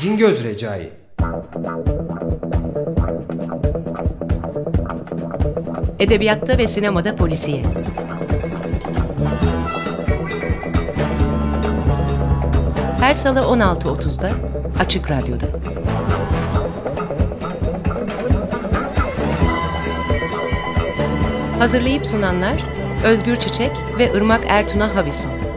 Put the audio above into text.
Cingöz Recai Edebiyatta ve sinemada polisiye. Her salı 16.30'da Açık Radyo'da. Hazırlayıp sunanlar Özgür Çiçek ve Irmak Ertuna Havisan.